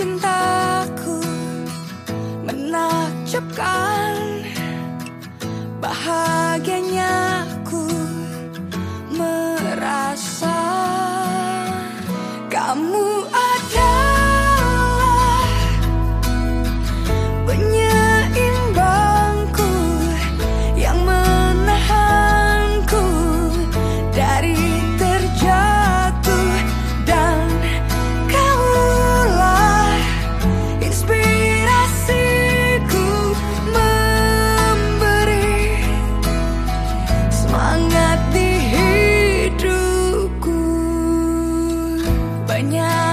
신다 banyaknya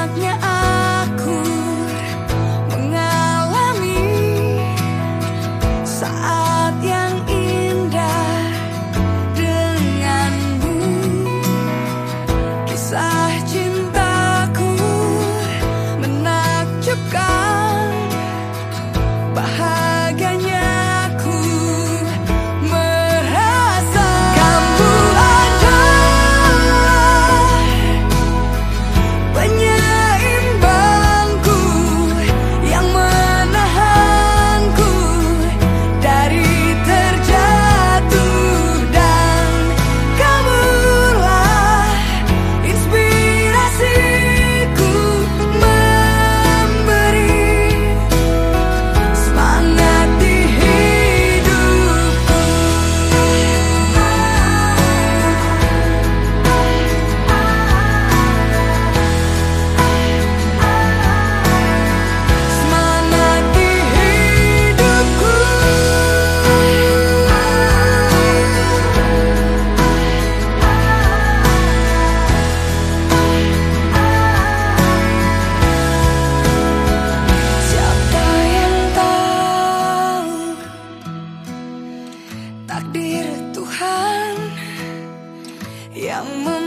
membawa